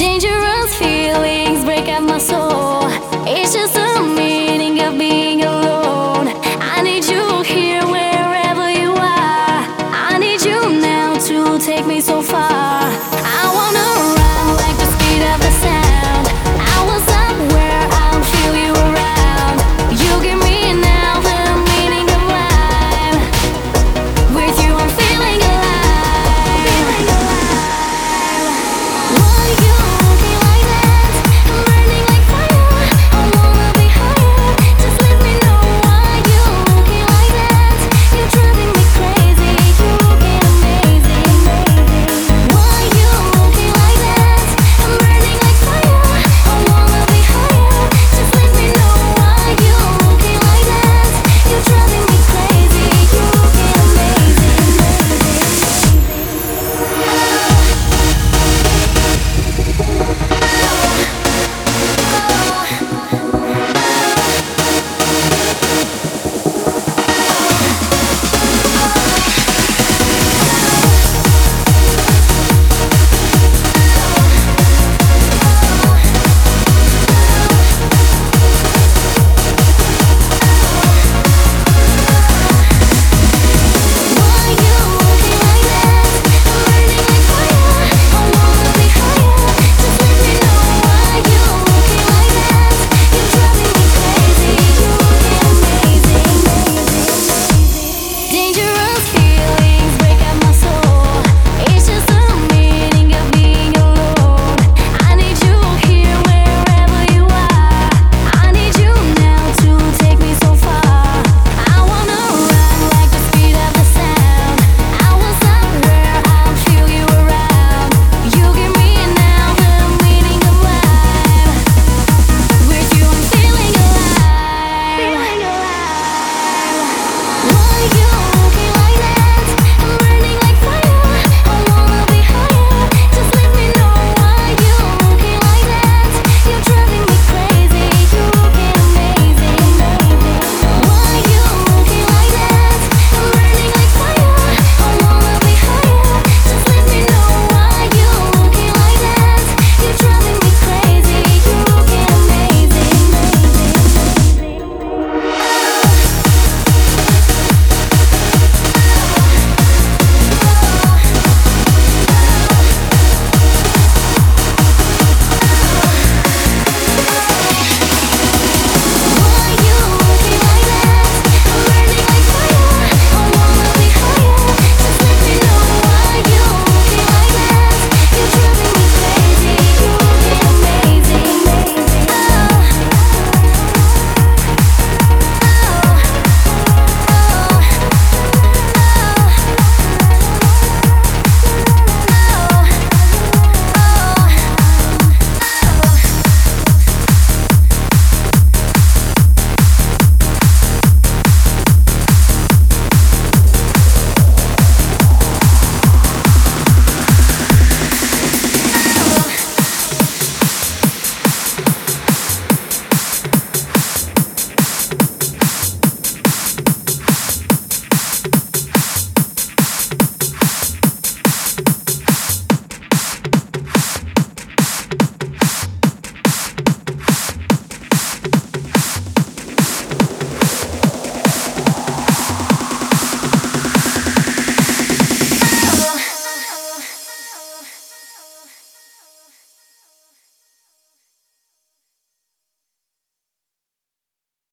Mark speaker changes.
Speaker 1: Dangerous feelings break up my soul. It's just